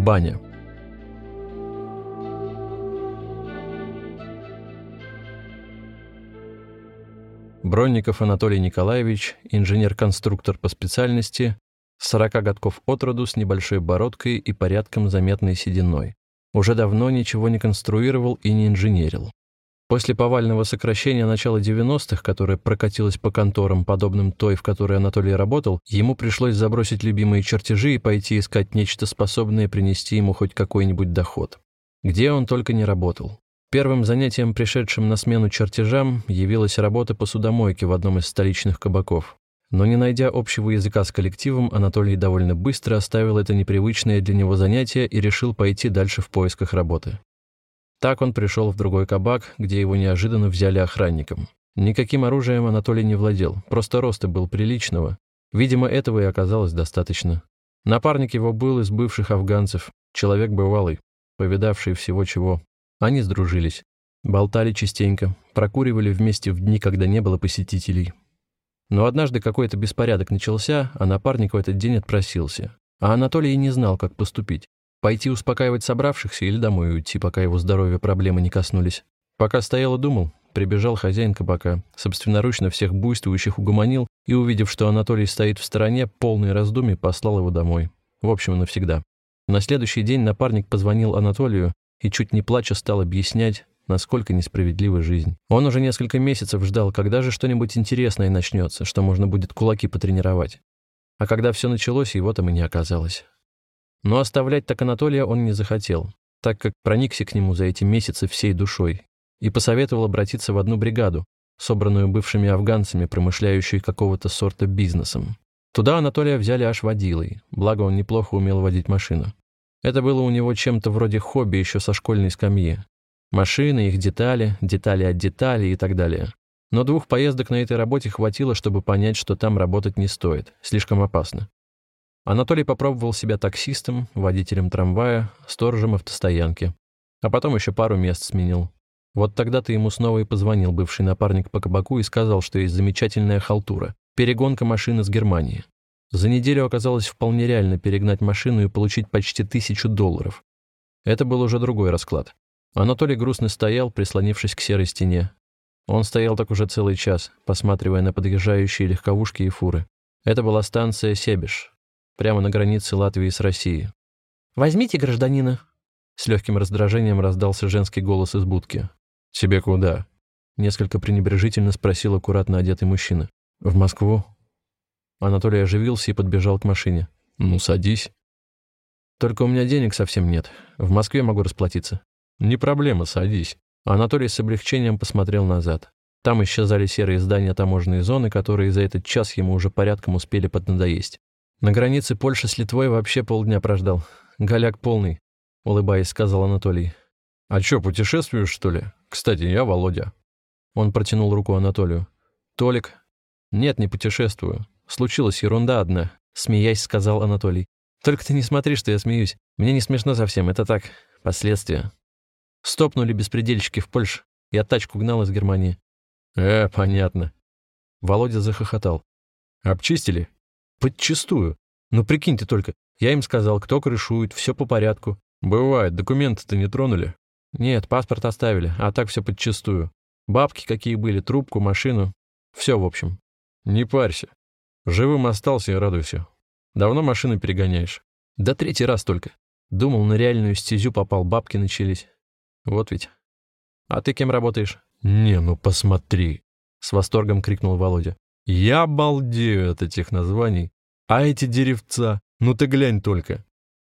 Баня. Бронников Анатолий Николаевич, инженер-конструктор по специальности, 40 годков от роду с небольшой бородкой и порядком заметной сединой. Уже давно ничего не конструировал и не инженерил. После повального сокращения начала 90-х, которое прокатилось по конторам, подобным той, в которой Анатолий работал, ему пришлось забросить любимые чертежи и пойти искать нечто способное принести ему хоть какой-нибудь доход. Где он только не работал. Первым занятием, пришедшим на смену чертежам, явилась работа по судомойке в одном из столичных кабаков. Но не найдя общего языка с коллективом, Анатолий довольно быстро оставил это непривычное для него занятие и решил пойти дальше в поисках работы. Так он пришел в другой кабак, где его неожиданно взяли охранником. Никаким оружием Анатолий не владел, просто роста был приличного. Видимо, этого и оказалось достаточно. Напарник его был из бывших афганцев, человек бывалый, повидавший всего чего. Они сдружились. Болтали частенько, прокуривали вместе в дни, когда не было посетителей. Но однажды какой-то беспорядок начался, а напарник в этот день отпросился. А Анатолий и не знал, как поступить. Пойти успокаивать собравшихся или домой уйти, пока его здоровье проблемы не коснулись. Пока стоял и думал, прибежал хозяин кабака, собственноручно всех буйствующих угомонил и, увидев, что Анатолий стоит в стороне, полный раздумий, послал его домой. В общем, навсегда. На следующий день напарник позвонил Анатолию и, чуть не плача, стал объяснять, насколько несправедлива жизнь. Он уже несколько месяцев ждал, когда же что-нибудь интересное начнется, что можно будет кулаки потренировать. А когда все началось, его там и не оказалось. Но оставлять так Анатолия он не захотел, так как проникся к нему за эти месяцы всей душой и посоветовал обратиться в одну бригаду, собранную бывшими афганцами, промышляющую какого-то сорта бизнесом. Туда Анатолия взяли аж водилой, благо он неплохо умел водить машину. Это было у него чем-то вроде хобби еще со школьной скамьи. Машины, их детали, детали от деталей и так далее. Но двух поездок на этой работе хватило, чтобы понять, что там работать не стоит, слишком опасно. Анатолий попробовал себя таксистом, водителем трамвая, сторожем автостоянки. А потом еще пару мест сменил. Вот тогда-то ему снова и позвонил бывший напарник по кабаку и сказал, что есть замечательная халтура — перегонка машины с Германии. За неделю оказалось вполне реально перегнать машину и получить почти тысячу долларов. Это был уже другой расклад. Анатолий грустно стоял, прислонившись к серой стене. Он стоял так уже целый час, посматривая на подъезжающие легковушки и фуры. Это была станция Себиш, прямо на границе Латвии с Россией. «Возьмите гражданина!» С легким раздражением раздался женский голос из будки. «Тебе куда?» Несколько пренебрежительно спросил аккуратно одетый мужчина. «В Москву?» Анатолий оживился и подбежал к машине. «Ну, садись». «Только у меня денег совсем нет. В Москве могу расплатиться». «Не проблема, садись». Анатолий с облегчением посмотрел назад. Там исчезали серые здания таможенной зоны, которые за этот час ему уже порядком успели поднадоесть. На границе Польши с Литвой вообще полдня прождал. Голяк полный, улыбаясь, сказал Анатолий. А чё, путешествуешь, что ли? Кстати, я Володя. Он протянул руку Анатолию. Толик. Нет, не путешествую. Случилась ерунда одна, смеясь, сказал Анатолий. Только ты не смотри, что я смеюсь. Мне не смешно совсем, это так, последствия. Стопнули беспредельщики в Польше. Я тачку гнал из Германии. Э, понятно. Володя захохотал. Обчистили? Подчистую. Ну, прикиньте только, я им сказал, кто крышует, все по порядку. Бывает, документы-то не тронули? Нет, паспорт оставили, а так все подчистую. Бабки какие были, трубку, машину. Все, в общем. Не парься. Живым остался и радуйся. Давно машину перегоняешь? Да третий раз только. Думал, на реальную стезю попал, бабки начались. Вот ведь. А ты кем работаешь? Не, ну посмотри. С восторгом крикнул Володя. Я балдею от этих названий. А эти деревца, ну ты глянь только.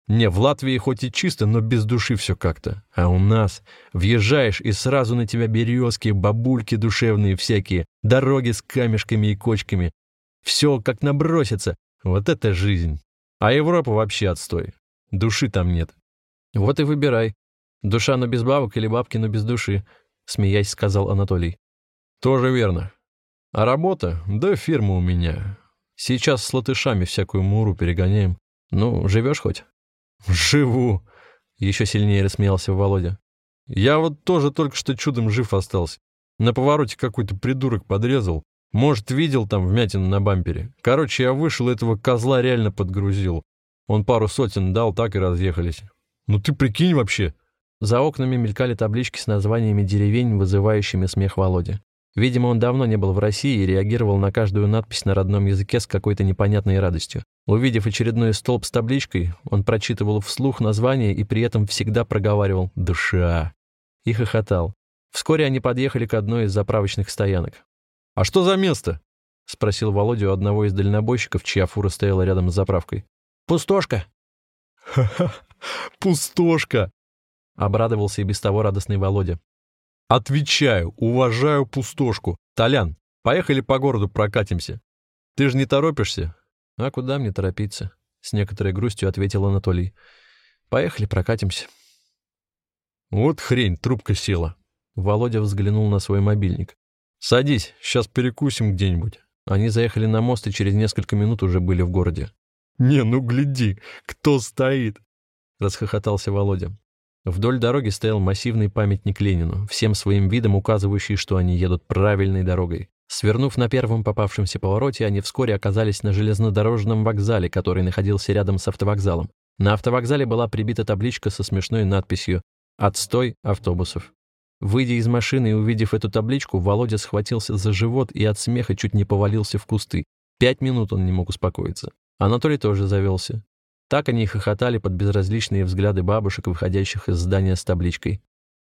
Не, в Латвии хоть и чисто, но без души все как-то. А у нас въезжаешь, и сразу на тебя березки, бабульки душевные всякие, дороги с камешками и кочками. Все как набросится. Вот это жизнь. А Европа вообще отстой. Души там нет. Вот и выбирай. Душа, но без бабок или бабки, но без души, смеясь, сказал Анатолий. Тоже верно. А работа? Да фирма у меня. Сейчас с латышами всякую муру перегоняем. Ну, живешь хоть? Живу. Еще сильнее рассмеялся Володя. Я вот тоже только что чудом жив остался. На повороте какой-то придурок подрезал. Может, видел там вмятину на бампере. Короче, я вышел, этого козла реально подгрузил. Он пару сотен дал, так и разъехались. Ну ты прикинь вообще. За окнами мелькали таблички с названиями деревень, вызывающими смех Володи. Видимо, он давно не был в России и реагировал на каждую надпись на родном языке с какой-то непонятной радостью. Увидев очередной столб с табличкой, он прочитывал вслух название и при этом всегда проговаривал «душа» и хохотал. Вскоре они подъехали к одной из заправочных стоянок. «А что за место?» — спросил Володя у одного из дальнобойщиков, чья фура стояла рядом с заправкой. «Пустошка». «Ха-ха, пустошка!» — обрадовался и без того радостный Володя. Отвечаю, уважаю пустошку. Толян, поехали по городу прокатимся. Ты же не торопишься? А куда мне торопиться? С некоторой грустью ответил Анатолий. Поехали прокатимся. Вот хрень, трубка села. Володя взглянул на свой мобильник. Садись, сейчас перекусим где-нибудь. Они заехали на мост и через несколько минут уже были в городе. «Не, ну гляди, кто стоит!» — расхохотался Володя. Вдоль дороги стоял массивный памятник Ленину, всем своим видом указывающий, что они едут правильной дорогой. Свернув на первом попавшемся повороте, они вскоре оказались на железнодорожном вокзале, который находился рядом с автовокзалом. На автовокзале была прибита табличка со смешной надписью «Отстой автобусов». Выйдя из машины и увидев эту табличку, Володя схватился за живот и от смеха чуть не повалился в кусты. Пять минут он не мог успокоиться. Анатолий тоже завелся. Так они хохотали под безразличные взгляды бабушек, выходящих из здания с табличкой.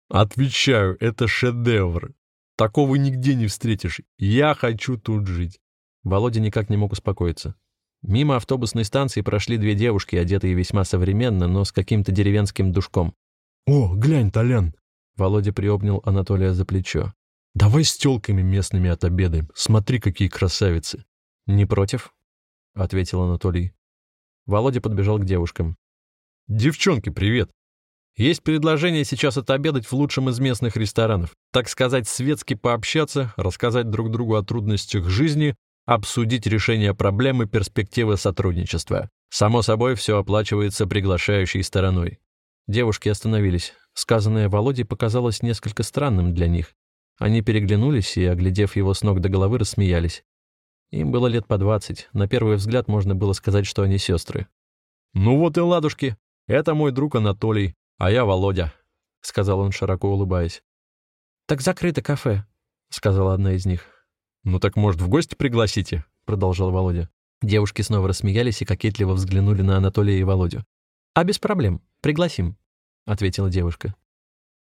«Отвечаю, это шедевр. Такого нигде не встретишь. Я хочу тут жить». Володя никак не мог успокоиться. Мимо автобусной станции прошли две девушки, одетые весьма современно, но с каким-то деревенским душком. «О, глянь, Толян!» Володя приобнял Анатолия за плечо. «Давай с тёлками местными отобедаем. Смотри, какие красавицы!» «Не против?» — ответил Анатолий. Володя подбежал к девушкам. «Девчонки, привет! Есть предложение сейчас отобедать в лучшем из местных ресторанов. Так сказать, светски пообщаться, рассказать друг другу о трудностях жизни, обсудить решение проблемы перспективы сотрудничества. Само собой, все оплачивается приглашающей стороной». Девушки остановились. Сказанное Володе показалось несколько странным для них. Они переглянулись и, оглядев его с ног до головы, рассмеялись. Им было лет по двадцать. На первый взгляд можно было сказать, что они сестры. «Ну вот и ладушки. Это мой друг Анатолий, а я Володя», — сказал он, широко улыбаясь. «Так закрыто кафе», — сказала одна из них. «Ну так, может, в гости пригласите?» — продолжал Володя. Девушки снова рассмеялись и кокетливо взглянули на Анатолия и Володю. «А без проблем. Пригласим», — ответила девушка.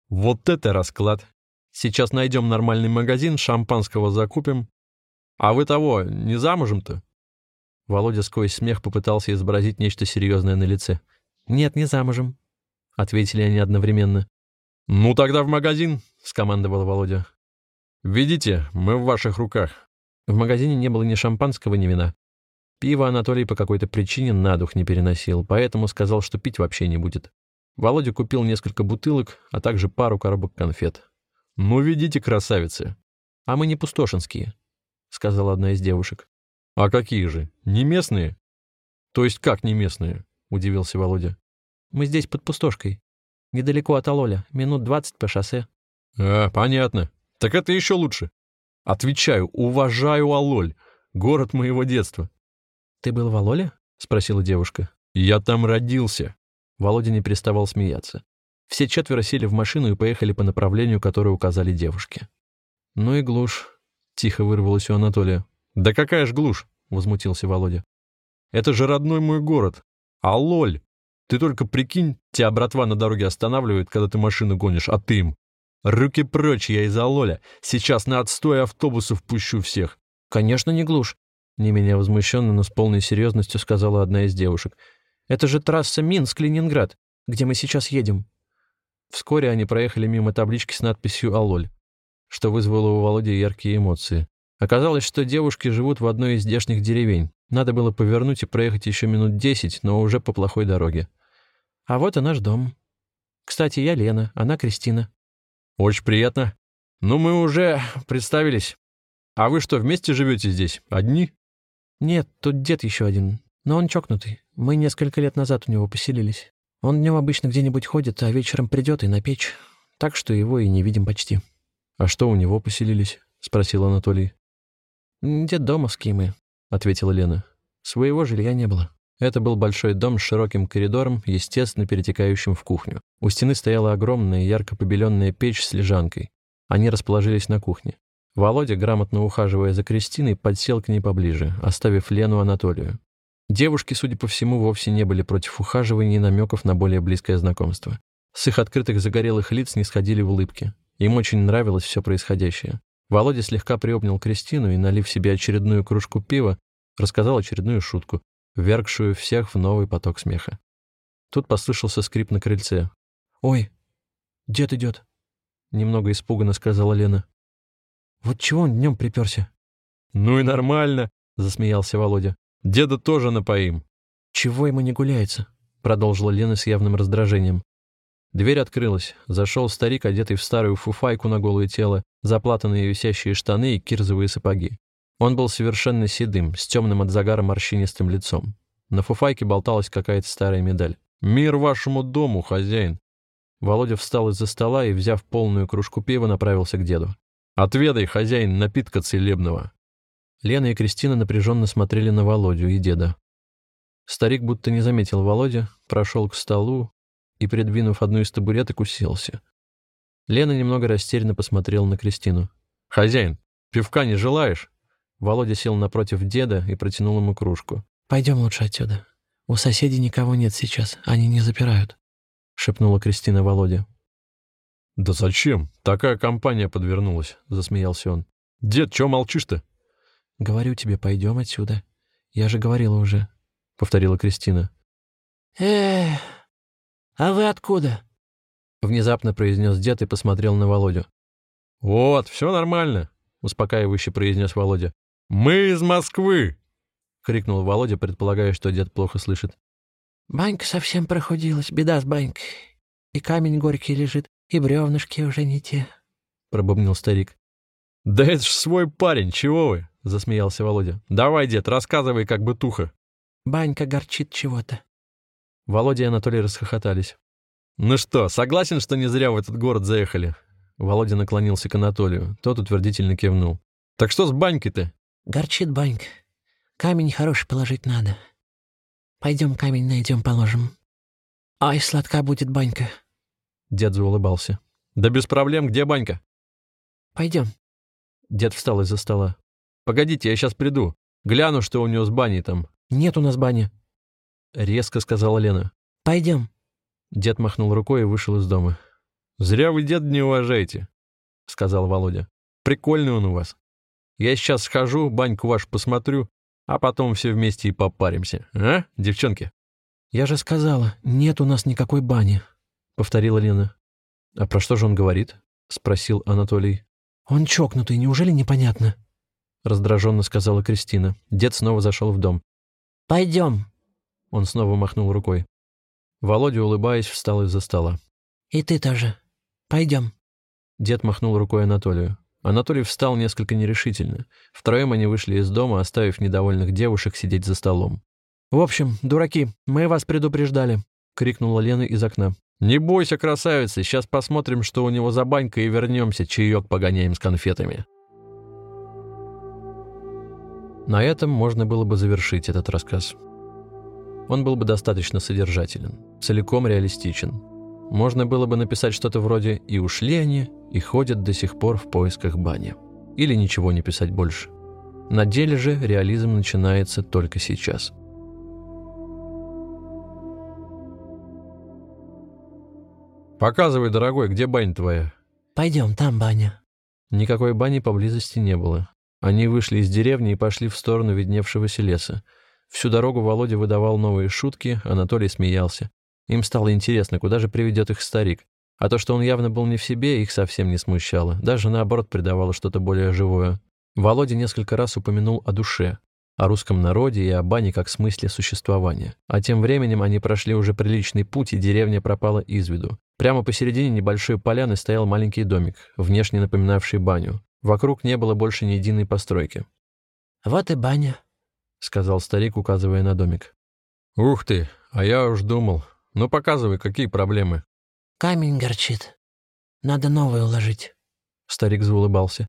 «Вот это расклад! Сейчас найдем нормальный магазин, шампанского закупим, «А вы того, не замужем-то?» Володя сквозь смех попытался изобразить нечто серьезное на лице. «Нет, не замужем», — ответили они одновременно. «Ну тогда в магазин», — скомандовал Володя. «Видите, мы в ваших руках». В магазине не было ни шампанского, ни вина. Пиво Анатолий по какой-то причине на дух не переносил, поэтому сказал, что пить вообще не будет. Володя купил несколько бутылок, а также пару коробок конфет. «Ну, видите, красавицы!» «А мы не пустошинские», — сказала одна из девушек. «А какие же? Не местные?» «То есть как не местные?» — удивился Володя. «Мы здесь под пустошкой. Недалеко от Алоля. Минут двадцать по шоссе». «А, понятно. Так это еще лучше. Отвечаю, уважаю Алоль. Город моего детства». «Ты был в Алоле?» — спросила девушка. «Я там родился». Володя не переставал смеяться. Все четверо сели в машину и поехали по направлению, которое указали девушки. «Ну и глушь», Тихо вырвалось у Анатолия. «Да какая ж глушь!» — возмутился Володя. «Это же родной мой город. А лоль! Ты только прикинь, тебя братва на дороге останавливает, когда ты машину гонишь, а ты им. Руки прочь, я из Алоля. Сейчас на отстой автобусов пущу всех». «Конечно, не глушь», — не менее возмущенно, но с полной серьезностью сказала одна из девушек. «Это же трасса Минск-Ленинград, где мы сейчас едем». Вскоре они проехали мимо таблички с надписью «Алоль» что вызвало у Володи яркие эмоции. Оказалось, что девушки живут в одной из здешних деревень. Надо было повернуть и проехать еще минут десять, но уже по плохой дороге. «А вот и наш дом. Кстати, я Лена, она Кристина». «Очень приятно. Ну, мы уже представились. А вы что, вместе живете здесь? Одни?» «Нет, тут дед еще один. Но он чокнутый. Мы несколько лет назад у него поселились. Он днем обычно где-нибудь ходит, а вечером придет и на печь. Так что его и не видим почти». «А что, у него поселились?» — спросил Анатолий. «Дед домовские мы», — ответила Лена. «Своего жилья не было». Это был большой дом с широким коридором, естественно, перетекающим в кухню. У стены стояла огромная ярко побеленная печь с лежанкой. Они расположились на кухне. Володя, грамотно ухаживая за Кристиной, подсел к ней поближе, оставив Лену Анатолию. Девушки, судя по всему, вовсе не были против ухаживания и намеков на более близкое знакомство. С их открытых загорелых лиц не сходили улыбки. Им очень нравилось все происходящее. Володя слегка приобнял Кристину и, налив себе очередную кружку пива, рассказал очередную шутку, вергшую всех в новый поток смеха. Тут послышался скрип на крыльце. «Ой, дед идет», — немного испуганно сказала Лена. «Вот чего он днем приперся?» «Ну и нормально», — засмеялся Володя. «Деда тоже напоим». «Чего ему не гуляется?» — продолжила Лена с явным раздражением. Дверь открылась. Зашел старик, одетый в старую фуфайку на голое тело, заплатанные висящие штаны и кирзовые сапоги. Он был совершенно седым, с темным от загара морщинистым лицом. На фуфайке болталась какая-то старая медаль. «Мир вашему дому, хозяин!» Володя встал из-за стола и, взяв полную кружку пива, направился к деду. «Отведай, хозяин, напитка целебного!» Лена и Кристина напряженно смотрели на Володю и деда. Старик будто не заметил Володя, прошел к столу и, придвинув одну из табуреток, уселся. Лена немного растерянно посмотрела на Кристину. «Хозяин, пивка не желаешь?» Володя сел напротив деда и протянул ему кружку. «Пойдем лучше отсюда. У соседей никого нет сейчас, они не запирают», — шепнула Кристина Володе. «Да зачем? Такая компания подвернулась», — засмеялся он. «Дед, чё молчишь-то?» «Говорю тебе, пойдем отсюда. Я же говорила уже», — повторила Кристина. «Эх, а вы откуда?» Внезапно произнес дед и посмотрел на Володю. «Вот, все нормально», — успокаивающе произнес Володя. «Мы из Москвы!» — крикнул Володя, предполагая, что дед плохо слышит. «Банька совсем проходилась, беда с банькой. И камень горький лежит, и бревнышки уже не те», — пробубнил старик. «Да это ж свой парень, чего вы?» — засмеялся Володя. «Давай, дед, рассказывай, как бы туха». «Банька горчит чего-то». Володя и Анатолий расхохотались. «Ну что, согласен, что не зря в этот город заехали?» Володя наклонился к Анатолию. Тот утвердительно кивнул. «Так что с банькой-то?» «Горчит банька. Камень хороший положить надо. Пойдем камень найдем, положим. Ай, сладка будет банька». Дед заулыбался. «Да без проблем, где банька?» «Пойдем». Дед встал из-за стола. «Погодите, я сейчас приду. Гляну, что у него с баней там». «Нет у нас бани», — резко сказала Лена. «Пойдем». Дед махнул рукой и вышел из дома. «Зря вы дед не уважаете», — сказал Володя. «Прикольный он у вас. Я сейчас схожу, баньку вашу посмотрю, а потом все вместе и попаримся. А, девчонки?» «Я же сказала, нет у нас никакой бани», — повторила Лена. «А про что же он говорит?» — спросил Анатолий. «Он чокнутый, неужели непонятно?» — раздраженно сказала Кристина. Дед снова зашел в дом. «Пойдем». Он снова махнул рукой. Володя, улыбаясь, встал из-за стола. «И ты тоже. Пойдем». Дед махнул рукой Анатолию. Анатолий встал несколько нерешительно. Втроем они вышли из дома, оставив недовольных девушек сидеть за столом. «В общем, дураки, мы вас предупреждали», — крикнула Лена из окна. «Не бойся, красавица, сейчас посмотрим, что у него за банька, и вернемся, чаек погоняем с конфетами». На этом можно было бы завершить этот рассказ. Он был бы достаточно содержателен, целиком реалистичен. Можно было бы написать что-то вроде «И ушли они, и ходят до сих пор в поисках бани». Или ничего не писать больше. На деле же реализм начинается только сейчас. «Показывай, дорогой, где баня твоя?» «Пойдем, там баня». Никакой бани поблизости не было. Они вышли из деревни и пошли в сторону видневшегося леса. Всю дорогу Володя выдавал новые шутки, Анатолий смеялся. Им стало интересно, куда же приведет их старик. А то, что он явно был не в себе, их совсем не смущало. Даже наоборот придавало что-то более живое. Володя несколько раз упомянул о душе, о русском народе и о бане как смысле существования. А тем временем они прошли уже приличный путь, и деревня пропала из виду. Прямо посередине небольшой поляны стоял маленький домик, внешне напоминавший баню. Вокруг не было больше ни единой постройки. «Вот и баня», — сказал старик, указывая на домик. «Ух ты, а я уж думал. Ну, показывай, какие проблемы». «Камень горчит. Надо новый уложить». Старик заулыбался.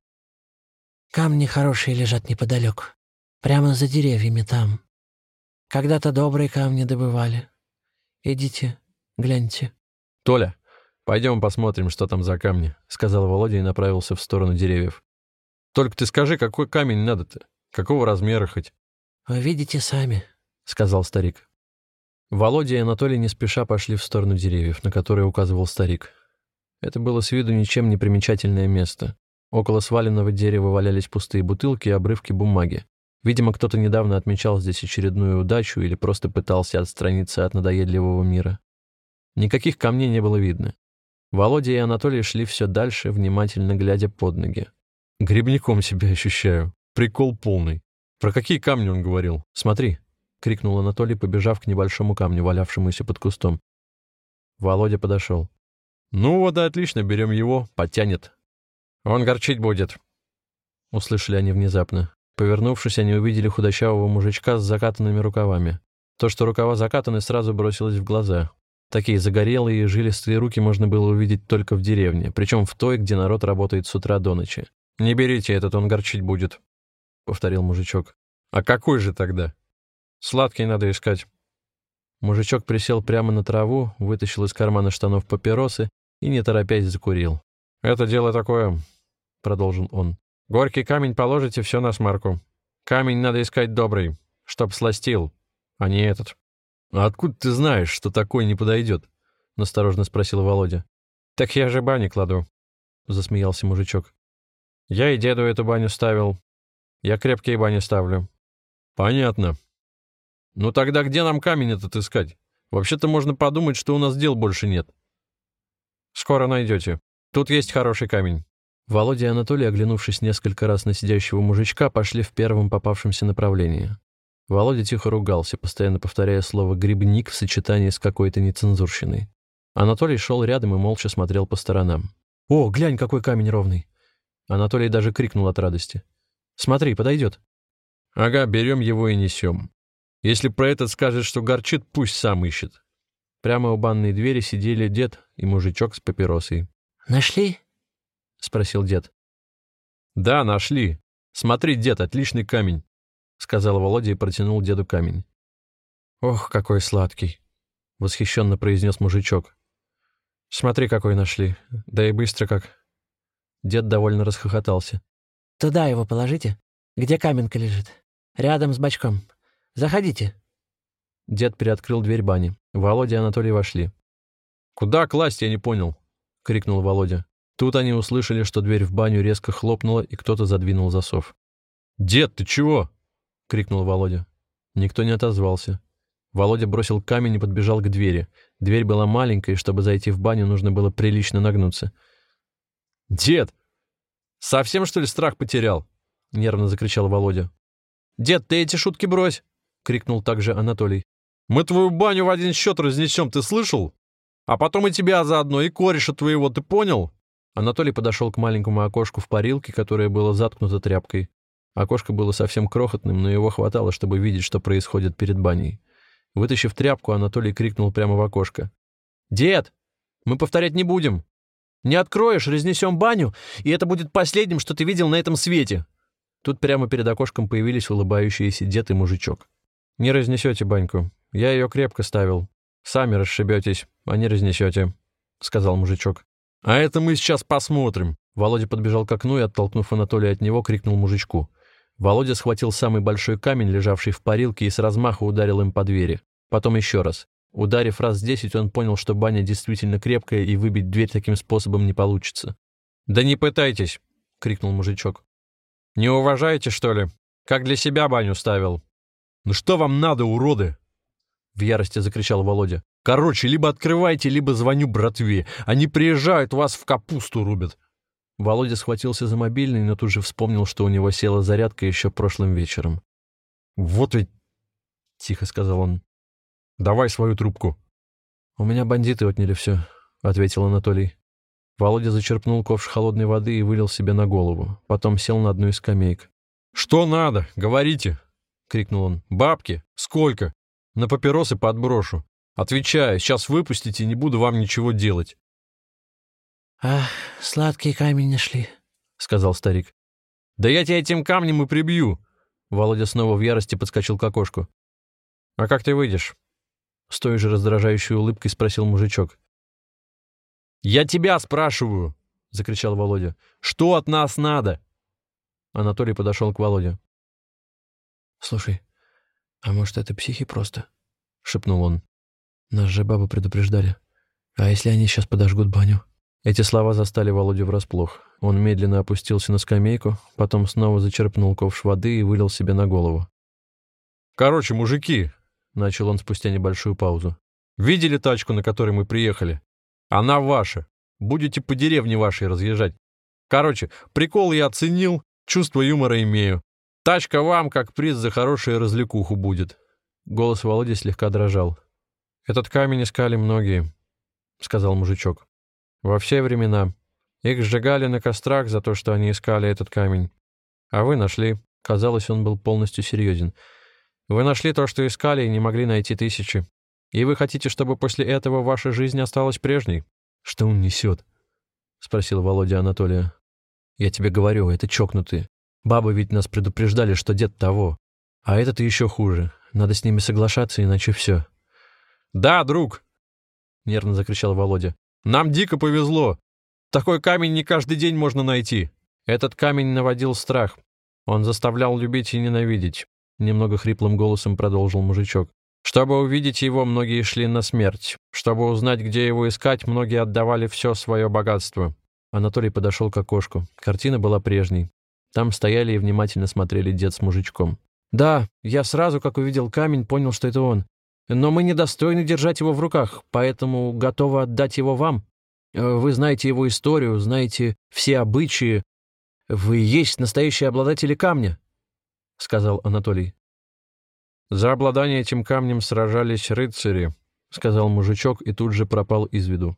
«Камни хорошие лежат неподалеку. Прямо за деревьями там. Когда-то добрые камни добывали. Идите, гляньте». «Толя, пойдем посмотрим, что там за камни», — сказал Володя и направился в сторону деревьев. «Только ты скажи, какой камень надо-то? Какого размера хоть?» «Вы видите сами», — сказал старик. Володя и Анатолий не спеша пошли в сторону деревьев, на которые указывал старик. Это было с виду ничем не примечательное место. Около сваленного дерева валялись пустые бутылки и обрывки бумаги. Видимо, кто-то недавно отмечал здесь очередную удачу или просто пытался отстраниться от надоедливого мира. Никаких камней не было видно. Володя и Анатолий шли все дальше, внимательно глядя под ноги. «Грибником себя ощущаю. Прикол полный. Про какие камни он говорил? Смотри!» — крикнул Анатолий, побежав к небольшому камню, валявшемуся под кустом. Володя подошел. «Ну вот и отлично, берем его, потянет. Он горчить будет!» Услышали они внезапно. Повернувшись, они увидели худощавого мужичка с закатанными рукавами. То, что рукава закатаны, сразу бросилось в глаза. Такие загорелые и жилистые руки можно было увидеть только в деревне, причем в той, где народ работает с утра до ночи. «Не берите этот, он горчить будет», — повторил мужичок. «А какой же тогда?» «Сладкий надо искать». Мужичок присел прямо на траву, вытащил из кармана штанов папиросы и, не торопясь, закурил. «Это дело такое», — продолжил он. «Горький камень положите все на смарку. Камень надо искать добрый, чтоб сластил, а не этот». «А откуда ты знаешь, что такой не подойдет?» — насторожно спросил Володя. «Так я же бани кладу», — засмеялся мужичок. «Я и деду эту баню ставил. Я крепкие бани ставлю». «Понятно. Ну тогда где нам камень этот искать? Вообще-то можно подумать, что у нас дел больше нет». «Скоро найдете. Тут есть хороший камень». Володя и Анатолий, оглянувшись несколько раз на сидящего мужичка, пошли в первом попавшемся направлении. Володя тихо ругался, постоянно повторяя слово «грибник» в сочетании с какой-то нецензурщиной. Анатолий шел рядом и молча смотрел по сторонам. «О, глянь, какой камень ровный!» Анатолий даже крикнул от радости. «Смотри, подойдет!» «Ага, берем его и несем. Если про этот скажет, что горчит, пусть сам ищет». Прямо у банной двери сидели дед и мужичок с папиросой. «Нашли?» — спросил дед. «Да, нашли. Смотри, дед, отличный камень», — сказал Володя и протянул деду камень. «Ох, какой сладкий!» — восхищенно произнес мужичок. «Смотри, какой нашли. Да и быстро как». Дед довольно расхохотался. «Туда его положите, где каменка лежит. Рядом с бачком. Заходите». Дед приоткрыл дверь бани. Володя и Анатолий вошли. «Куда класть, я не понял?» — крикнул Володя. Тут они услышали, что дверь в баню резко хлопнула, и кто-то задвинул засов. «Дед, ты чего?» — крикнул Володя. Никто не отозвался. Володя бросил камень и подбежал к двери. Дверь была маленькая, и чтобы зайти в баню, нужно было прилично нагнуться. «Дед! Совсем, что ли, страх потерял?» — нервно закричал Володя. «Дед, ты эти шутки брось!» — крикнул также Анатолий. «Мы твою баню в один счет разнесем, ты слышал? А потом и тебя заодно, и кореша твоего, ты понял?» Анатолий подошел к маленькому окошку в парилке, которое было заткнуто тряпкой. Окошко было совсем крохотным, но его хватало, чтобы видеть, что происходит перед баней. Вытащив тряпку, Анатолий крикнул прямо в окошко. «Дед, мы повторять не будем. Не откроешь, разнесем баню, и это будет последним, что ты видел на этом свете». Тут прямо перед окошком появились улыбающиеся дед и мужичок. «Не разнесете баньку. Я ее крепко ставил. Сами расшибетесь, а не разнесете», — сказал мужичок. «А это мы сейчас посмотрим». Володя подбежал к окну и, оттолкнув Анатолия от него, крикнул мужичку. Володя схватил самый большой камень, лежавший в парилке, и с размаха ударил им по двери. Потом еще раз. Ударив раз десять, он понял, что баня действительно крепкая, и выбить дверь таким способом не получится. «Да не пытайтесь!» — крикнул мужичок. «Не уважаете, что ли? Как для себя баню ставил?» «Ну что вам надо, уроды?» В ярости закричал Володя. Короче, либо открывайте, либо звоню братве. Они приезжают, вас в капусту рубят. Володя схватился за мобильный, но тут же вспомнил, что у него села зарядка еще прошлым вечером. «Вот ведь...» — тихо сказал он. «Давай свою трубку». «У меня бандиты отняли все», — ответил Анатолий. Володя зачерпнул ковш холодной воды и вылил себе на голову. Потом сел на одну из скамеек. «Что надо? Говорите!» — крикнул он. «Бабки? Сколько? На папиросы подброшу. Отвечаю, сейчас выпустите, не буду вам ничего делать. «Ах, сладкий камень нашли», — сказал старик. «Да я тебя этим камнем и прибью!» Володя снова в ярости подскочил к окошку. «А как ты выйдешь?» С той же раздражающей улыбкой спросил мужичок. «Я тебя спрашиваю!» — закричал Володя. «Что от нас надо?» Анатолий подошел к Володе. «Слушай, а может, это психи просто?» — шепнул он. «Нас же бабы предупреждали. А если они сейчас подожгут баню?» Эти слова застали Володю врасплох. Он медленно опустился на скамейку, потом снова зачерпнул ковш воды и вылил себе на голову. «Короче, мужики», — начал он спустя небольшую паузу, — «видели тачку, на которой мы приехали? Она ваша. Будете по деревне вашей разъезжать. Короче, прикол я оценил, чувство юмора имею. Тачка вам как приз за хорошую развлекуху будет». Голос Володи слегка дрожал. «Этот камень искали многие», — сказал мужичок. «Во все времена. Их сжигали на кострах за то, что они искали этот камень. А вы нашли». Казалось, он был полностью серьезен. «Вы нашли то, что искали, и не могли найти тысячи. И вы хотите, чтобы после этого ваша жизнь осталась прежней?» «Что он несет?» — спросил Володя Анатолия. «Я тебе говорю, это чокнутые. Бабы ведь нас предупреждали, что дед того. А этот еще хуже. Надо с ними соглашаться, иначе все». «Да, друг!» — нервно закричал Володя. «Нам дико повезло. Такой камень не каждый день можно найти». Этот камень наводил страх. Он заставлял любить и ненавидеть. Немного хриплым голосом продолжил мужичок. Чтобы увидеть его, многие шли на смерть. Чтобы узнать, где его искать, многие отдавали все свое богатство. Анатолий подошел к окошку. Картина была прежней. Там стояли и внимательно смотрели дед с мужичком. «Да, я сразу, как увидел камень, понял, что это он. Но мы недостойны держать его в руках, поэтому готовы отдать его вам. Вы знаете его историю, знаете все обычаи. Вы есть настоящие обладатели камня», — сказал Анатолий. «За обладание этим камнем сражались рыцари», — сказал мужичок и тут же пропал из виду.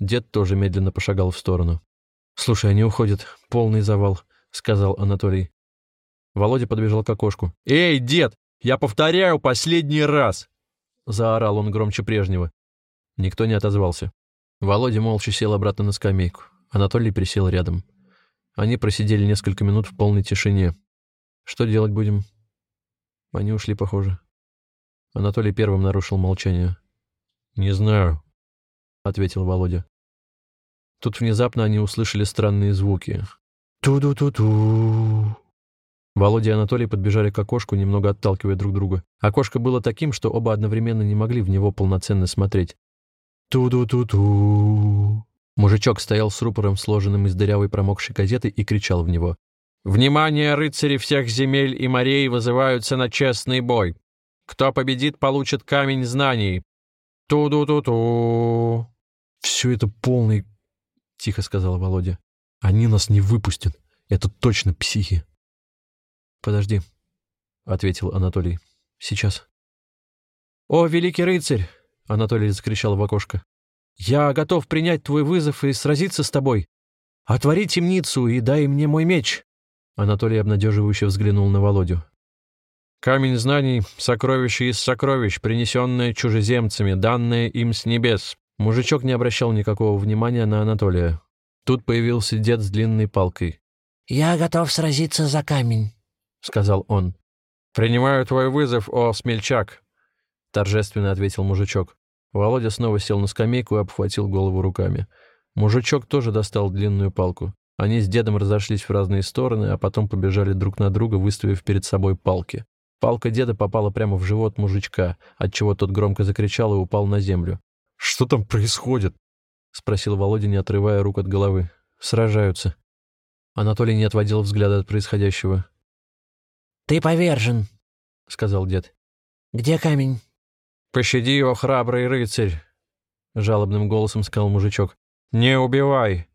Дед тоже медленно пошагал в сторону. «Слушай, они уходят. Полный завал», — сказал Анатолий. Володя подбежал к окошку. «Эй, дед, я повторяю последний раз!» — заорал он громче прежнего. Никто не отозвался. Володя молча сел обратно на скамейку. Анатолий присел рядом. Они просидели несколько минут в полной тишине. «Что делать будем?» Они ушли, похоже. Анатолий первым нарушил молчание. «Не знаю», — ответил Володя. Тут внезапно они услышали странные звуки. «Ту-ду-ту-ту!» Володя и Анатолий подбежали к окошку, немного отталкивая друг друга. Окошко было таким, что оба одновременно не могли в него полноценно смотреть. «Ту-ду-ту-ту!» Мужичок стоял с рупором, сложенным из дырявой промокшей газеты, и кричал в него. «Внимание, рыцари всех земель и морей вызываются на честный бой! Кто победит, получит камень знаний! Ту-ду-ту-ту!» «Все это полный...» — тихо сказала Володя. «Они нас не выпустят. Это точно психи». «Подожди», — ответил Анатолий. «Сейчас». «О, великий рыцарь!» — Анатолий закричал в окошко. «Я готов принять твой вызов и сразиться с тобой. Отвори темницу и дай мне мой меч!» Анатолий обнадеживающе взглянул на Володю. «Камень знаний — сокровище из сокровищ, принесенное чужеземцами, данное им с небес». Мужичок не обращал никакого внимания на Анатолия. Тут появился дед с длинной палкой. «Я готов сразиться за камень», — сказал он. «Принимаю твой вызов, о смельчак», — торжественно ответил мужичок. Володя снова сел на скамейку и обхватил голову руками. Мужичок тоже достал длинную палку. Они с дедом разошлись в разные стороны, а потом побежали друг на друга, выставив перед собой палки. Палка деда попала прямо в живот мужичка, отчего тот громко закричал и упал на землю. «Что там происходит?» — спросил Володя, не отрывая рук от головы. «Сражаются». Анатолий не отводил взгляда от происходящего. «Ты повержен», — сказал дед. «Где камень?» «Пощади его, храбрый рыцарь», — жалобным голосом сказал мужичок. «Не убивай».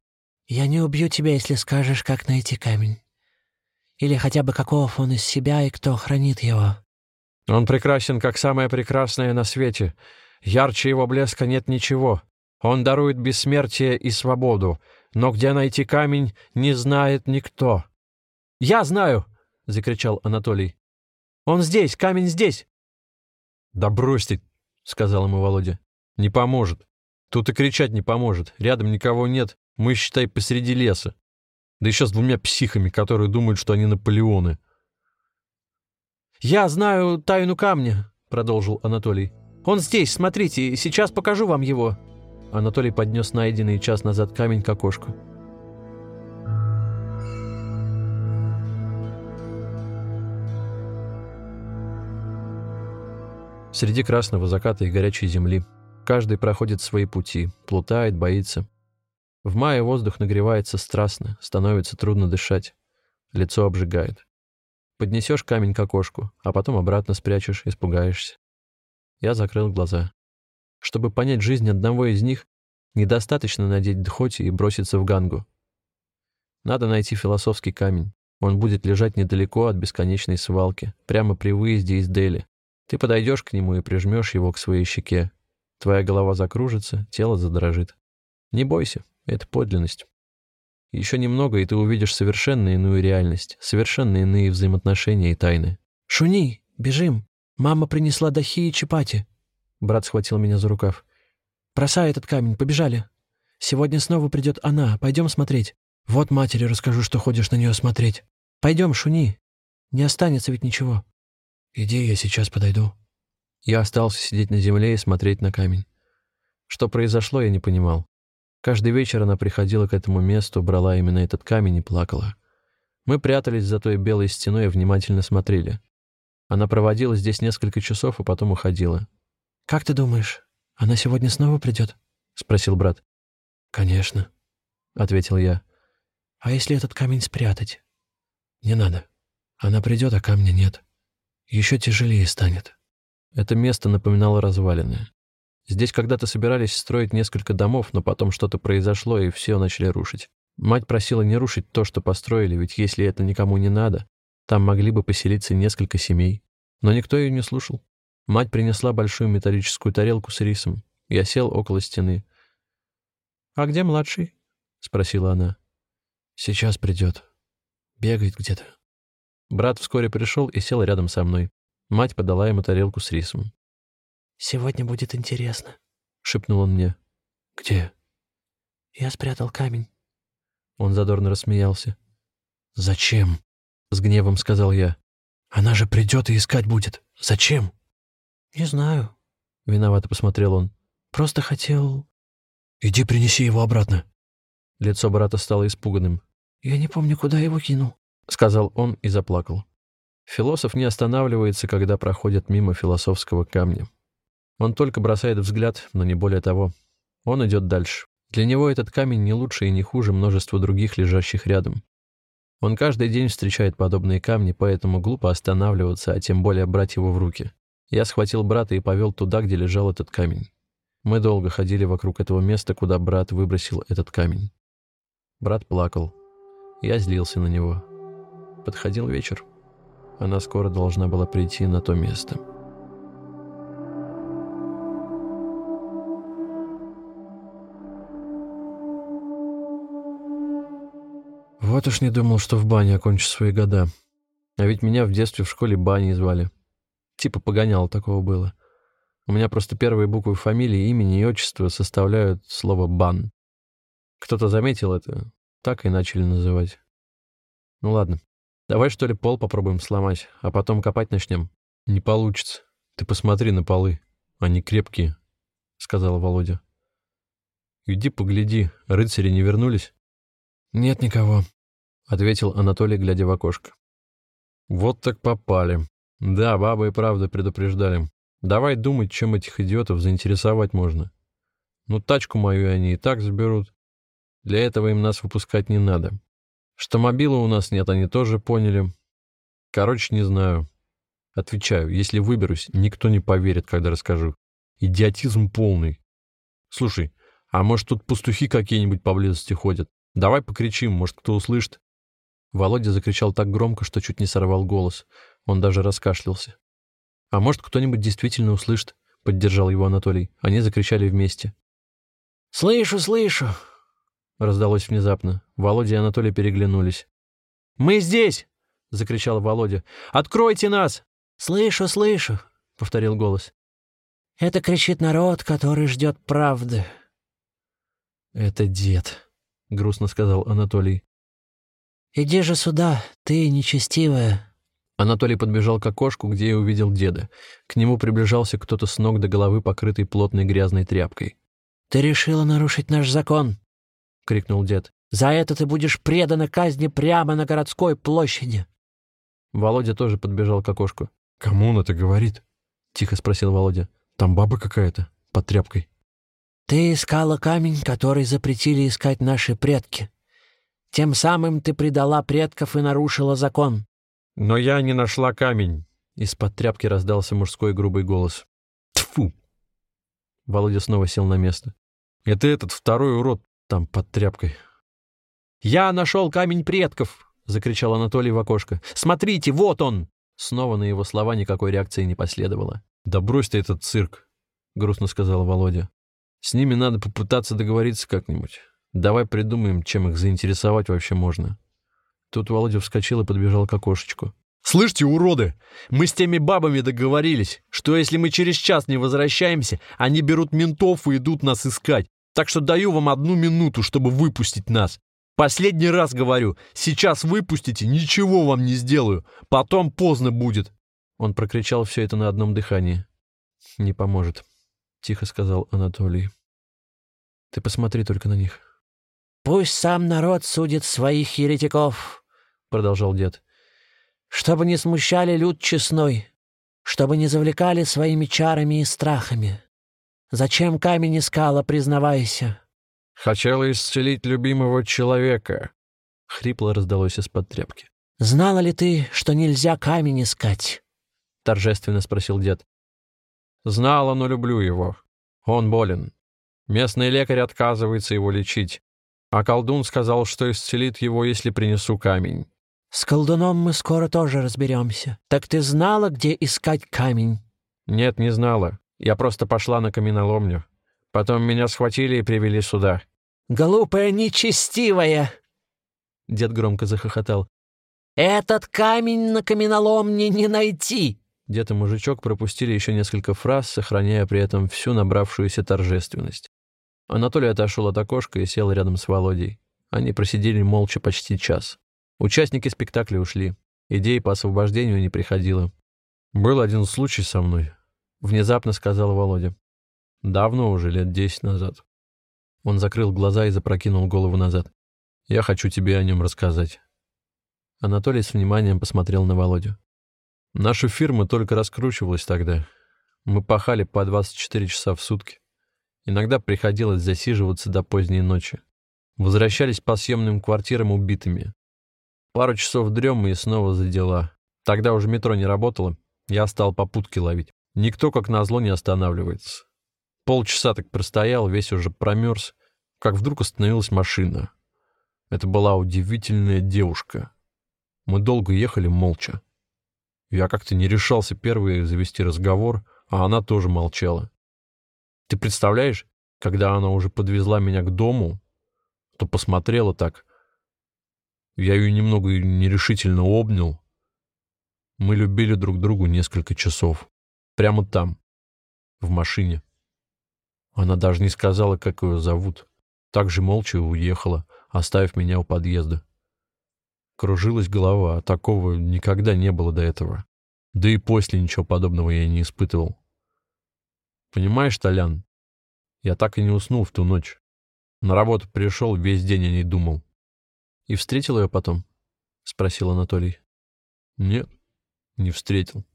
«Я не убью тебя, если скажешь, как найти камень. Или хотя бы каков он из себя и кто хранит его». «Он прекрасен, как самое прекрасное на свете. Ярче его блеска нет ничего. Он дарует бессмертие и свободу. Но где найти камень, не знает никто». «Я знаю!» — закричал Анатолий. «Он здесь! Камень здесь!» «Да брось ты!» — сказал ему Володя. «Не поможет. Тут и кричать не поможет. Рядом никого нет. Мы, считай, посреди леса. Да еще с двумя психами, которые думают, что они Наполеоны». «Я знаю тайну камня», —— продолжил Анатолий. «Он здесь, смотрите, сейчас покажу вам его». Анатолий поднес найденный час назад камень к окошку. Среди красного заката и горячей земли каждый проходит свои пути, плутает, боится. В мае воздух нагревается страстно, становится трудно дышать. Лицо обжигает. Поднесешь камень к окошку, а потом обратно спрячешь, испугаешься. Я закрыл глаза. Чтобы понять жизнь одного из них, недостаточно надеть дхоти и броситься в гангу. Надо найти философский камень. Он будет лежать недалеко от бесконечной свалки, прямо при выезде из Дели. Ты подойдешь к нему и прижмешь его к своей щеке. Твоя голова закружится, тело задрожит. Не бойся, это подлинность. Еще немного, и ты увидишь совершенно иную реальность, совершенно иные взаимоотношения и тайны. «Шуни, бежим! Мама принесла дахи и чапати!» Брат схватил меня за рукав. «Бросай этот камень, побежали! Сегодня снова придет она, пойдем смотреть. Вот матери расскажу, что ходишь на нее смотреть. Пойдем, Шуни, не останется ведь ничего». «Иди, я сейчас подойду». Я остался сидеть на земле и смотреть на камень. Что произошло, я не понимал. Каждый вечер она приходила к этому месту, брала именно этот камень и плакала. Мы прятались за той белой стеной и внимательно смотрели. Она проводила здесь несколько часов, а потом уходила. «Как ты думаешь, она сегодня снова придет?» — спросил брат. «Конечно», — ответил я. «А если этот камень спрятать?» «Не надо. Она придет, а камня нет. Еще тяжелее станет». Это место напоминало развалины. Здесь когда-то собирались строить несколько домов, но потом что-то произошло, и все начали рушить. Мать просила не рушить то, что построили, ведь если это никому не надо, там могли бы поселиться несколько семей. Но никто ее не слушал. Мать принесла большую металлическую тарелку с рисом. Я сел около стены. «А где младший?» — спросила она. «Сейчас придет. Бегает где-то». Брат вскоре пришел и сел рядом со мной. Мать подала ему тарелку с рисом. «Сегодня будет интересно», — шепнул он мне. «Где?» «Я спрятал камень». Он задорно рассмеялся. «Зачем?» — с гневом сказал я. «Она же придет и искать будет. Зачем?» «Не знаю», — виновато посмотрел он. «Просто хотел...» «Иди принеси его обратно». Лицо брата стало испуганным. «Я не помню, куда его кинул», — сказал он и заплакал. Философ не останавливается, когда проходит мимо философского камня. Он только бросает взгляд, но не более того. Он идет дальше. Для него этот камень не лучше и не хуже множества других, лежащих рядом. Он каждый день встречает подобные камни, поэтому глупо останавливаться, а тем более брать его в руки. Я схватил брата и повел туда, где лежал этот камень. Мы долго ходили вокруг этого места, куда брат выбросил этот камень. Брат плакал. Я злился на него. Подходил вечер. Она скоро должна была прийти на то место. Вот уж не думал, что в бане окончу свои года. А ведь меня в детстве в школе баней звали. Типа погонял такого было. У меня просто первые буквы фамилии, имени и отчества составляют слово «бан». Кто-то заметил это, так и начали называть. Ну ладно, давай что ли пол попробуем сломать, а потом копать начнем. Не получится. Ты посмотри на полы, они крепкие, — сказал Володя. Иди погляди, рыцари не вернулись? Нет никого, ответил Анатолий, глядя в окошко. Вот так попали. Да, бабы и правда предупреждали. Давай думать, чем этих идиотов заинтересовать можно. Ну, тачку мою они и так заберут. Для этого им нас выпускать не надо. Что мобила у нас нет, они тоже поняли. Короче, не знаю. Отвечаю, если выберусь, никто не поверит, когда расскажу. Идиотизм полный. Слушай, а может тут пастухи какие-нибудь поблизости ходят? Давай покричим, может, кто услышит. Володя закричал так громко, что чуть не сорвал голос. Он даже раскашлялся. «А может, кто-нибудь действительно услышит?» — поддержал его Анатолий. Они закричали вместе. «Слышу, слышу!» — раздалось внезапно. Володя и Анатолий переглянулись. «Мы здесь!» — закричал Володя. «Откройте нас!» «Слышу, слышу!» — повторил голос. «Это кричит народ, который ждет правды». «Это дед», — грустно сказал Анатолий. «Иди же сюда, ты нечестивая!» Анатолий подбежал к окошку, где и увидел деда. К нему приближался кто-то с ног до головы, покрытый плотной грязной тряпкой. «Ты решила нарушить наш закон!» — крикнул дед. «За это ты будешь предана казни прямо на городской площади!» Володя тоже подбежал к окошку. «Кому он это говорит?» — тихо спросил Володя. «Там баба какая-то, под тряпкой». «Ты искала камень, который запретили искать наши предки. Тем самым ты предала предков и нарушила закон. «Но я не нашла камень!» Из-под тряпки раздался мужской грубый голос. Тфу! Володя снова сел на место. «Это этот второй урод там под тряпкой». «Я нашел камень предков!» — закричал Анатолий в окошко. «Смотрите, вот он!» Снова на его слова никакой реакции не последовало. «Да брось ты этот цирк!» — грустно сказал Володя. «С ними надо попытаться договориться как-нибудь. Давай придумаем, чем их заинтересовать вообще можно». Тут Володя вскочил и подбежал к окошечку. «Слышите, уроды, мы с теми бабами договорились, что если мы через час не возвращаемся, они берут ментов и идут нас искать. Так что даю вам одну минуту, чтобы выпустить нас. Последний раз говорю, сейчас выпустите, ничего вам не сделаю. Потом поздно будет». Он прокричал все это на одном дыхании. «Не поможет», — тихо сказал Анатолий. «Ты посмотри только на них». «Пусть сам народ судит своих еретиков», — продолжал дед, — «чтобы не смущали люд честной, чтобы не завлекали своими чарами и страхами. Зачем камень искала, признавайся?» «Хотела исцелить любимого человека», — хрипло раздалось из-под тряпки. «Знала ли ты, что нельзя камень искать?» — торжественно спросил дед. «Знала, но люблю его. Он болен. Местный лекарь отказывается его лечить, а колдун сказал, что исцелит его, если принесу камень. «С колдуном мы скоро тоже разберемся. Так ты знала, где искать камень?» «Нет, не знала. Я просто пошла на каменоломню. Потом меня схватили и привели сюда». «Глупая нечестивая!» Дед громко захохотал. «Этот камень на каменоломне не найти!» Дед и мужичок пропустили еще несколько фраз, сохраняя при этом всю набравшуюся торжественность. Анатолий отошел от окошка и сел рядом с Володей. Они просидели молча почти час. Участники спектакля ушли. Идеи по освобождению не приходило. «Был один случай со мной», — внезапно сказал Володя. «Давно уже, лет десять назад». Он закрыл глаза и запрокинул голову назад. «Я хочу тебе о нем рассказать». Анатолий с вниманием посмотрел на Володю. «Наша фирма только раскручивалась тогда. Мы пахали по 24 часа в сутки. Иногда приходилось засиживаться до поздней ночи. Возвращались по съемным квартирам убитыми. Пару часов дремы и снова за дела. Тогда уже метро не работало, я стал попутки ловить. Никто, как назло, не останавливается. Полчаса так простоял, весь уже промерз, как вдруг остановилась машина. Это была удивительная девушка. Мы долго ехали молча. Я как-то не решался первый завести разговор, а она тоже молчала. Ты представляешь, когда она уже подвезла меня к дому, то посмотрела так, я ее немного нерешительно обнял. Мы любили друг другу несколько часов. Прямо там, в машине. Она даже не сказала, как ее зовут. Так же молча уехала, оставив меня у подъезда. Кружилась голова, а такого никогда не было до этого. Да и после ничего подобного я не испытывал. Понимаешь, Толян, я так и не уснул в ту ночь. На работу пришел, весь день о ней думал. «И встретил ее потом?» — спросил Анатолий. «Нет, не встретил.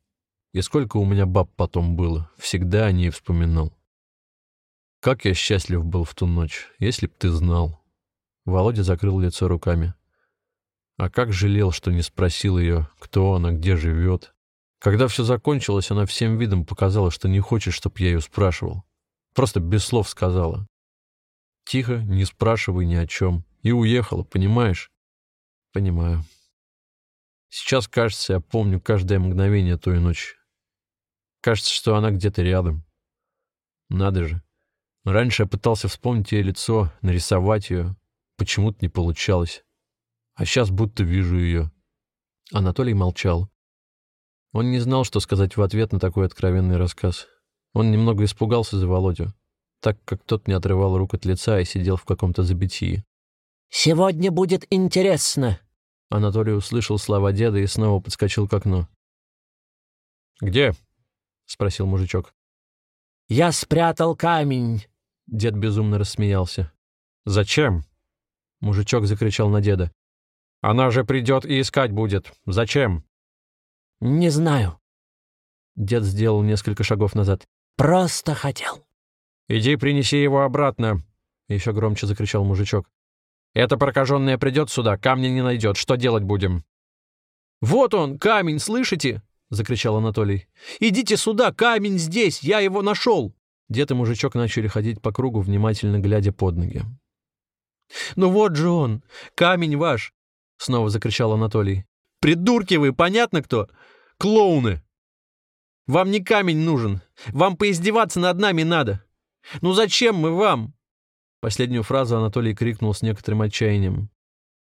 И сколько у меня баб потом было, всегда о ней вспоминал. Как я счастлив был в ту ночь, если б ты знал». Володя закрыл лицо руками. А как жалел, что не спросил ее, кто она, где живет. Когда все закончилось, она всем видом показала, что не хочет, чтоб я ее спрашивал. Просто без слов сказала. Тихо, не спрашивай ни о чем. И уехала, понимаешь? Понимаю. Сейчас, кажется, я помню каждое мгновение той ночи. Кажется, что она где-то рядом. Надо же. Раньше я пытался вспомнить ее лицо, нарисовать ее. Почему-то не получалось. А сейчас будто вижу ее. Анатолий молчал. Он не знал, что сказать в ответ на такой откровенный рассказ. Он немного испугался за Володю, так как тот не отрывал рук от лица и сидел в каком-то забытии. «Сегодня будет интересно!» Анатолий услышал слова деда и снова подскочил к окну. «Где?» — спросил мужичок. «Я спрятал камень!» Дед безумно рассмеялся. «Зачем?» Мужичок закричал на деда. «Она же придет и искать будет. Зачем?» «Не знаю». Дед сделал несколько шагов назад. «Просто хотел». «Иди принеси его обратно!» Еще громче закричал мужичок. «Эта прокаженная придет сюда, камня не найдет. Что делать будем?» «Вот он, камень, слышите?» — закричал Анатолий. «Идите сюда, камень здесь, я его нашел!» Дед и мужичок начали ходить по кругу, внимательно глядя под ноги. «Ну вот же он, камень ваш!» — снова закричал Анатолий. «Придурки вы, понятно кто? Клоуны! Вам не камень нужен, вам поиздеваться над нами надо. Ну зачем мы вам?» Последнюю фразу Анатолий крикнул с некоторым отчаянием.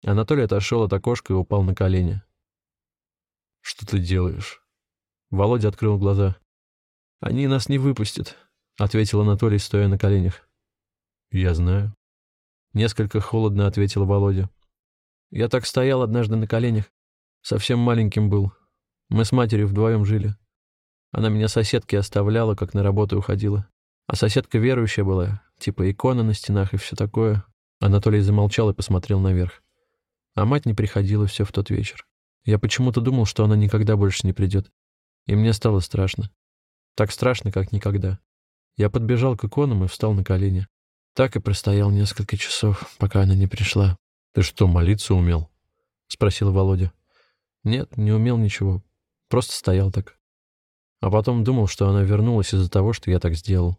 Анатолий отошел от окошка и упал на колени. «Что ты делаешь?» Володя открыл глаза. «Они нас не выпустят», — ответил Анатолий, стоя на коленях. «Я знаю». Несколько холодно ответил Володя. «Я так стоял однажды на коленях. Совсем маленьким был. Мы с матерью вдвоем жили. Она меня соседке оставляла, как на работу уходила. А соседка верующая была, типа икона на стенах и все такое». Анатолий замолчал и посмотрел наверх. А мать не приходила все в тот вечер. Я почему-то думал, что она никогда больше не придет. И мне стало страшно. Так страшно, как никогда. Я подбежал к иконам и встал на колени. Так и простоял несколько часов, пока она не пришла. «Ты что, молиться умел?» — спросил Володя. «Нет, не умел ничего. Просто стоял так. А потом думал, что она вернулась из-за того, что я так сделал.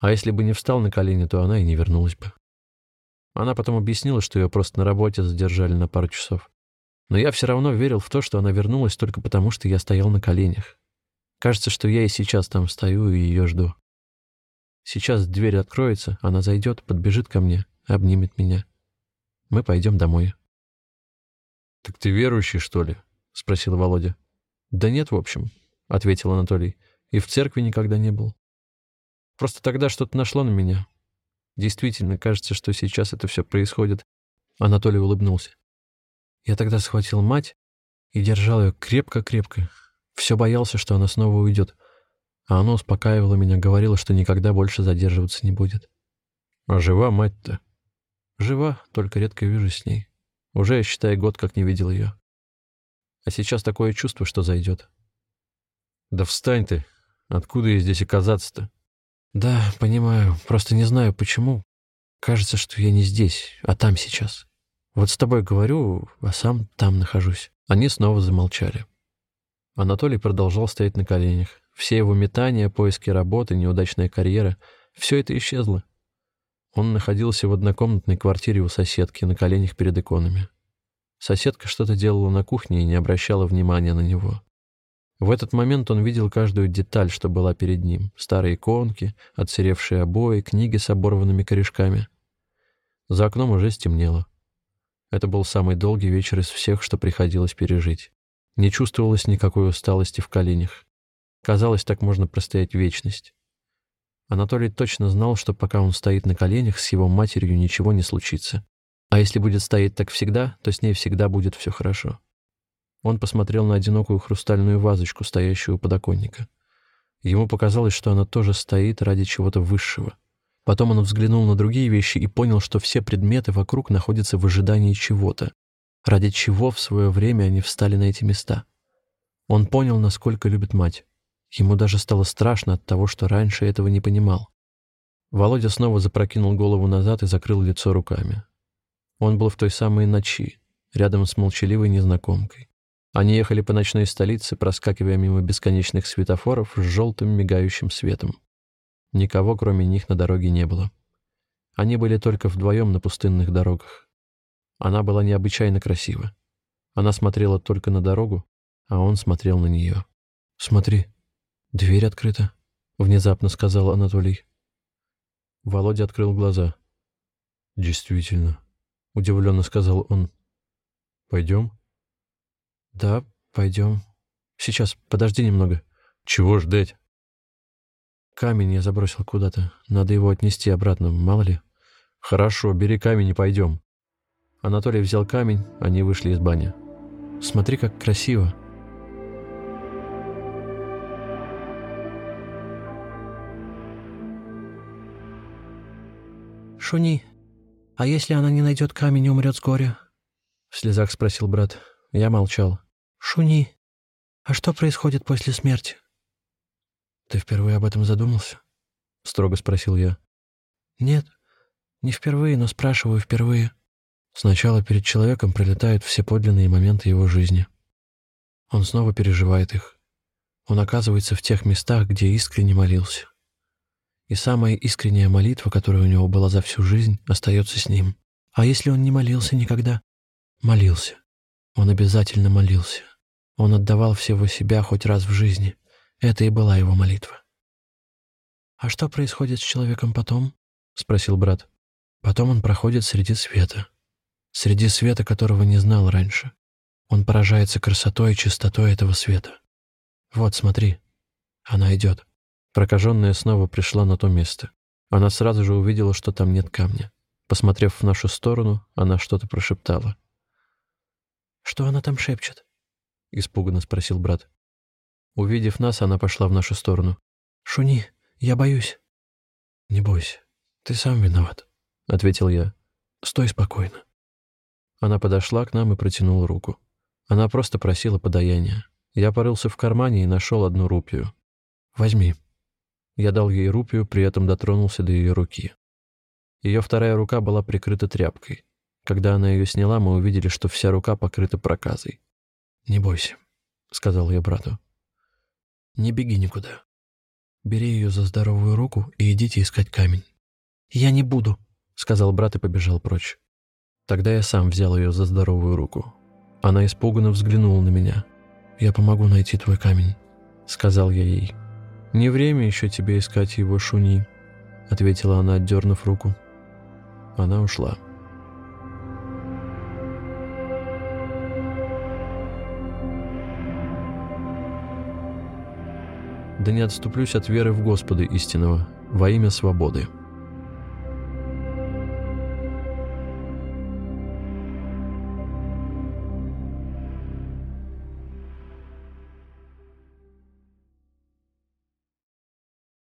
А если бы не встал на колени, то она и не вернулась бы. Она потом объяснила, что ее просто на работе задержали на пару часов. Но я все равно верил в то, что она вернулась только потому, что я стоял на коленях. Кажется, что я и сейчас там стою и ее жду. Сейчас дверь откроется, она зайдет, подбежит ко мне, обнимет меня. Мы пойдем домой. — Так ты верующий, что ли? — спросил Володя. — Да нет, в общем, — ответил Анатолий. И в церкви никогда не был. Просто тогда что-то нашло на меня. Действительно, кажется, что сейчас это все происходит. Анатолий улыбнулся. Я тогда схватил мать и держал ее крепко-крепко. Все боялся, что она снова уйдет. А она успокаивала меня, говорила, что никогда больше задерживаться не будет. А жива мать-то? Жива, только редко вижу с ней. Уже, считай, год как не видел ее. А сейчас такое чувство, что зайдет. Да встань ты. Откуда ей здесь оказаться-то? Да, понимаю. Просто не знаю, почему. Кажется, что я не здесь, а там сейчас. Вот с тобой говорю, а сам там нахожусь». Они снова замолчали. Анатолий продолжал стоять на коленях. Все его метания, поиски работы, неудачная карьера — все это исчезло. Он находился в однокомнатной квартире у соседки на коленях перед иконами. Соседка что-то делала на кухне и не обращала внимания на него. В этот момент он видел каждую деталь, что была перед ним. Старые иконки, отсыревшие обои, книги с оборванными корешками. За окном уже стемнело. Это был самый долгий вечер из всех, что приходилось пережить. Не чувствовалось никакой усталости в коленях. Казалось, так можно простоять вечность. Анатолий точно знал, что пока он стоит на коленях, с его матерью ничего не случится. А если будет стоять так всегда, то с ней всегда будет все хорошо. Он посмотрел на одинокую хрустальную вазочку, стоящую у подоконника. Ему показалось, что она тоже стоит ради чего-то высшего — Потом он взглянул на другие вещи и понял, что все предметы вокруг находятся в ожидании чего-то, ради чего в свое время они встали на эти места. Он понял, насколько любит мать. Ему даже стало страшно от того, что раньше этого не понимал. Володя снова запрокинул голову назад и закрыл лицо руками. Он был в той самой ночи, рядом с молчаливой незнакомкой. Они ехали по ночной столице, проскакивая мимо бесконечных светофоров с желтым мигающим светом. Никого, кроме них, на дороге не было. Они были только вдвоем на пустынных дорогах. Она была необычайно красива. Она смотрела только на дорогу, а он смотрел на нее. «Смотри, дверь открыта», — внезапно сказал Анатолий. Володя открыл глаза. «Действительно», —— удивленно сказал он. «Пойдем?» «Да, пойдем. Сейчас, подожди немного». «Чего ждать?» «Камень я забросил куда-то. Надо его отнести обратно, мало ли». «Хорошо, бери камень и пойдем». Анатолий взял камень, они вышли из бани. «Смотри, как красиво!» «Шуни, а если она не найдет камень и умрет с горя?» В слезах спросил брат. Я молчал. «Шуни, а что происходит после смерти?» «Ты впервые об этом задумался?» Строго спросил я. «Нет, не впервые, но спрашиваю впервые». Сначала перед человеком пролетают все подлинные моменты его жизни. Он снова переживает их. Он оказывается в тех местах, где искренне молился. И самая искренняя молитва, которая у него была за всю жизнь, остается с ним. А если он не молился никогда? Молился. Он обязательно молился. Он отдавал всего себя хоть раз в жизни. Это и была его молитва. «А что происходит с человеком потом?» — спросил брат. «Потом он проходит среди света. Среди света, которого не знал раньше. Он поражается красотой и чистотой этого света. Вот, смотри. Она идет». Прокаженная снова пришла на то место. Она сразу же увидела, что там нет камня. Посмотрев в нашу сторону, она что-то прошептала. «Что она там шепчет?» — испуганно спросил брат. Увидев нас, она пошла в нашу сторону. «Шуни, я боюсь». «Не бойся, ты сам виноват», — ответил я. «Стой спокойно». Она подошла к нам и протянула руку. Она просто просила подаяния. Я порылся в кармане и нашел одну рупию. «Возьми», я дал ей рупию, при этом дотронулся до ее руки. Ее вторая рука была прикрыта тряпкой. Когда она ее сняла, мы увидели, что вся рука покрыта проказой. «Не бойся», — сказал я брату. «Не беги никуда. Бери ее за здоровую руку и идите искать камень». «Я не буду», — сказал брат и побежал прочь. Тогда я сам взял ее за здоровую руку. Она испуганно взглянула на меня. «Я помогу найти твой камень», — сказал я ей. «Не время еще тебе искать его, Шуни», — ответила она, отдернув руку. Она ушла. Да не отступлюсь от веры в Господа истинного во имя свободы.